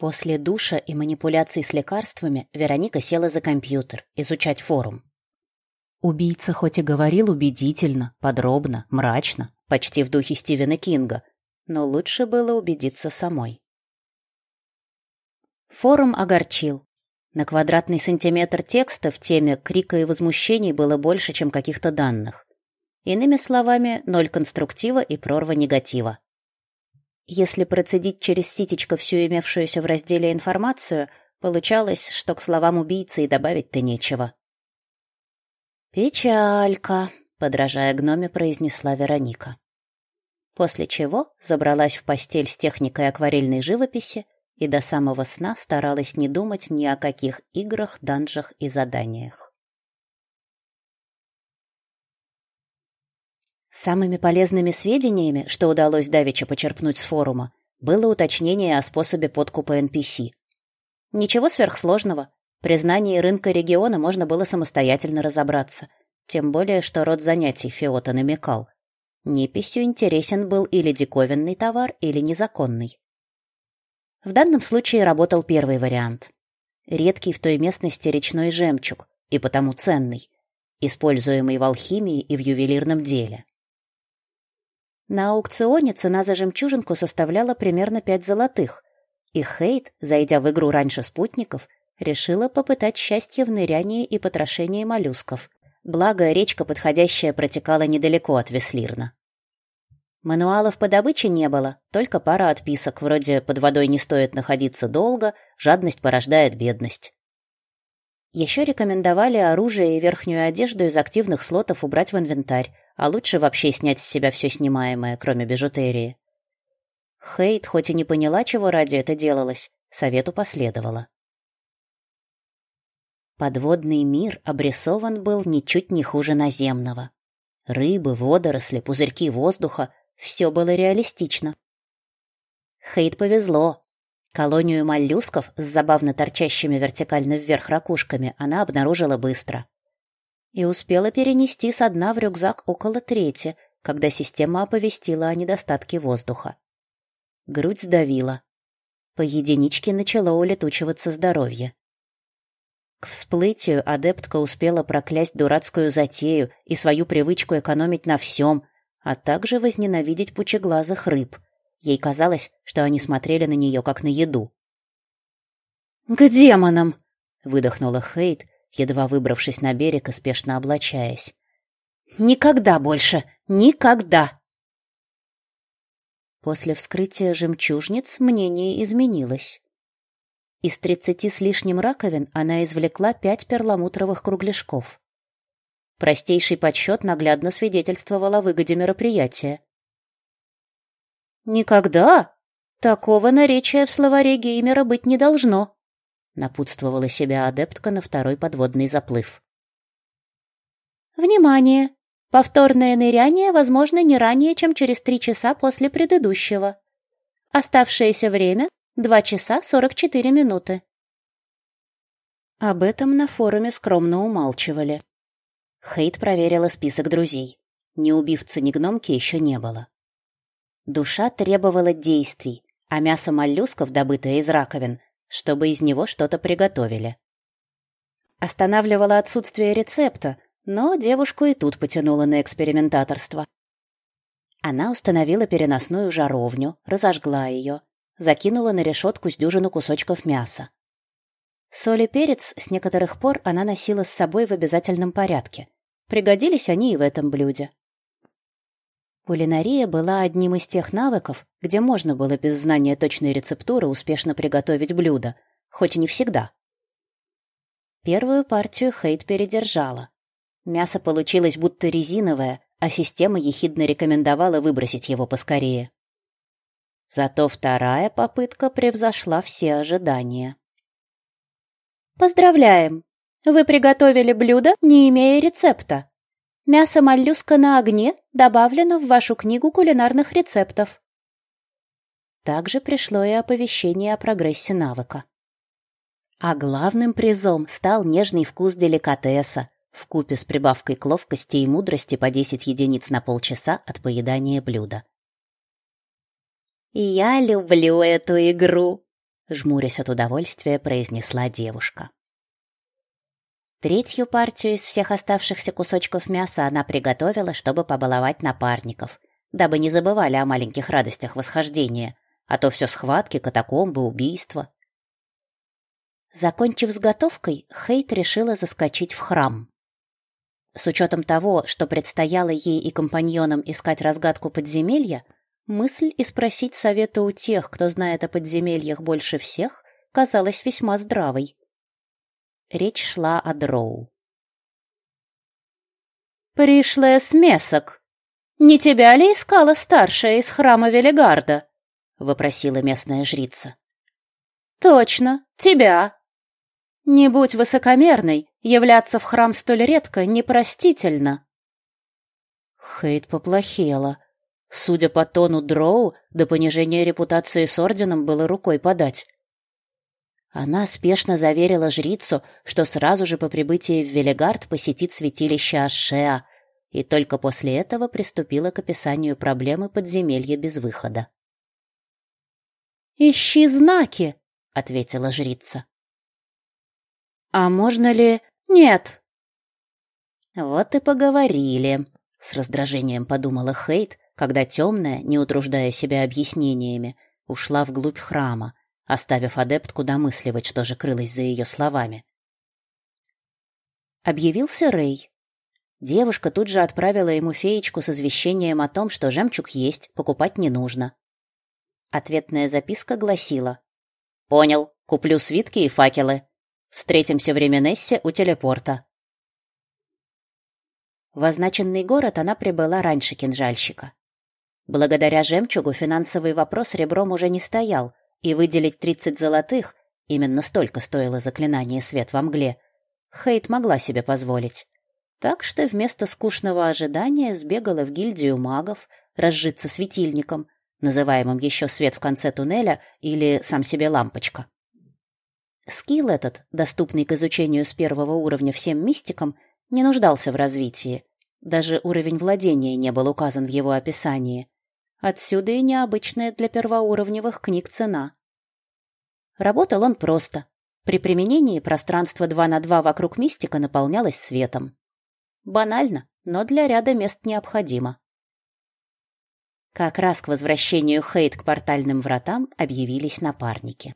После душа и манипуляций с лекарствами Вероника села за компьютер изучать форум. Убийца хоть и говорил убедительно, подробно, мрачно, почти в духе Стивена Кинга, но лучше было убедиться самой. Форум огорчил. На квадратный сантиметр текста в теме крика и возмущений было больше, чем каких-то данных. Иными словами, ноль конструктива и прорва негатива. Если процедить через ситечко всю имевшуюся в разделе информацию, получалось, что к словам убийцы и добавить-то нечего. «Печалька», — подражая гноме, произнесла Вероника. После чего забралась в постель с техникой акварельной живописи и до самого сна старалась не думать ни о каких играх, данжах и заданиях. Самыми полезными сведениями, что удалось Давича почерпнуть с форума, было уточнение о способе подкупа NPC. Ничего сверхсложного. При знании рынка региона можно было самостоятельно разобраться. Тем более, что род занятий Феота намекал. Неписью интересен был или диковинный товар, или незаконный. В данном случае работал первый вариант. Редкий в той местности речной жемчуг, и потому ценный, используемый в алхимии и в ювелирном деле. На аукционе цена за жемчужинку составляла примерно пять золотых, и Хейт, зайдя в игру раньше спутников, решила попытать счастье в нырянии и потрошении моллюсков. Благо, речка подходящая протекала недалеко от Веслирна. Мануалов по добыче не было, только пара отписок, вроде «под водой не стоит находиться долго», «жадность порождает бедность». Еще рекомендовали оружие и верхнюю одежду из активных слотов убрать в инвентарь, а лучше вообще снять с себя все снимаемое, кроме бижутерии. Хейт хоть и не поняла, чего ради это делалось, совету последовала. Подводный мир обрисован был ничуть не хуже наземного. Рыбы, водоросли, пузырьки воздуха — все было реалистично. Хейт повезло. Колонию моллюсков с забавно торчащими вертикально вверх ракушками она обнаружила быстро и успела перенести со дна в рюкзак около трети, когда система оповестила о недостатке воздуха. Грудь сдавила. По единичке начало улетучиваться здоровье. К всплытию адептка успела проклясть дурацкую затею и свою привычку экономить на всем, а также возненавидеть пучеглазых рыб. Ей казалось, что они смотрели на нее как на еду. «К демонам!» — выдохнула Хейт, едва выбравшись на берег и спешно облачаясь. «Никогда больше! Никогда!» После вскрытия жемчужниц мнение изменилось. Из тридцати с лишним раковин она извлекла пять перламутровых кругляшков. Простейший подсчет наглядно свидетельствовал о выгоде мероприятия. «Никогда! Такого наречия в словаре геймера быть не должно!» напутствовала себя адептка на второй подводный заплыв. Внимание! Повторное ныряние возможно не ранее, чем через три часа после предыдущего. Оставшееся время — два часа сорок четыре минуты. Об этом на форуме скромно умалчивали. Хейт проверила список друзей. Ни убивца, ни гномки еще не было. Душа требовала действий, а мясо моллюсков, добытое из раковин, чтобы из него что-то приготовили. Останавливало отсутствие рецепта, но девушку и тут потянуло на экспериментаторство. Она установила переносную жаровню, разожгла ее, закинула на решетку с дюжину кусочков мяса. Соль и перец с некоторых пор она носила с собой в обязательном порядке. Пригодились они и в этом блюде. Кулинария была одним из тех навыков, где можно было без знания точной рецептуры успешно приготовить блюдо, хоть и не всегда. Первую партию Хейт передержала. Мясо получилось будто резиновое, а система ехидно рекомендовала выбросить его поскорее. Зато вторая попытка превзошла все ожидания. «Поздравляем! Вы приготовили блюдо, не имея рецепта!» Мясо моллюска на огне добавлено в вашу книгу кулинарных рецептов. Также пришло и оповещение о прогрессе навыка. А главным призом стал нежный вкус деликатеса, вкупе с прибавкой к ловкости и мудрости по 10 единиц на полчаса от поедания блюда. «Я люблю эту игру», — жмурясь от удовольствия, произнесла девушка. Третью партию из всех оставшихся кусочков мяса она приготовила, чтобы побаловать напарников, дабы не забывали о маленьких радостях восхождения, а то все схватки, катакомбы, убийства. Закончив с готовкой, Хейт решила заскочить в храм. С учетом того, что предстояло ей и компаньонам искать разгадку подземелья, мысль и спросить совета у тех, кто знает о подземельях больше всех, казалась весьма здравой. Речь шла о дроу. «Пришлая смесок! Не тебя ли искала старшая из храма Велигарда?» — вопросила местная жрица. «Точно, тебя!» Не будь высокомерной, являться в храм столь редко непростительно. Хейт поплохела. Судя по тону Дроу, до понижения репутации с орденом было рукой подать. Она спешно заверила жрицу, что сразу же по прибытии в Велигард посетит святилище Ашеа, и только после этого приступила к описанию проблемы подземелья без выхода. «Ищи знаки», — ответила жрица. «А можно ли...» «Нет». «Вот и поговорили», — с раздражением подумала Хейт, когда темная, не утруждая себя объяснениями, ушла вглубь храма, оставив адептку домысливать, что же крылось за ее словами. Объявился Рэй. Девушка тут же отправила ему феечку с извещением о том, что жемчуг есть, покупать не нужно. Ответная записка гласила «Понял, куплю свитки и факелы. Встретимся в Ременессе у телепорта». В означенный город она прибыла раньше кинжальщика. Благодаря жемчугу финансовый вопрос ребром уже не стоял, и выделить 30 золотых, именно столько стоило заклинание «Свет во мгле», Хейт могла себе позволить. Так что вместо скучного ожидания сбегала в гильдию магов, разжиться светильником, называемым еще свет в конце туннеля или сам себе лампочка. Скилл этот, доступный к изучению с первого уровня всем мистикам, не нуждался в развитии. Даже уровень владения не был указан в его описании. Отсюда и необычная для первоуровневых книг цена. Работал он просто. При применении пространство 2 на 2 вокруг мистика наполнялось светом. Банально, но для ряда мест необходимо. Как раз к возвращению Хейт к портальным вратам объявились напарники.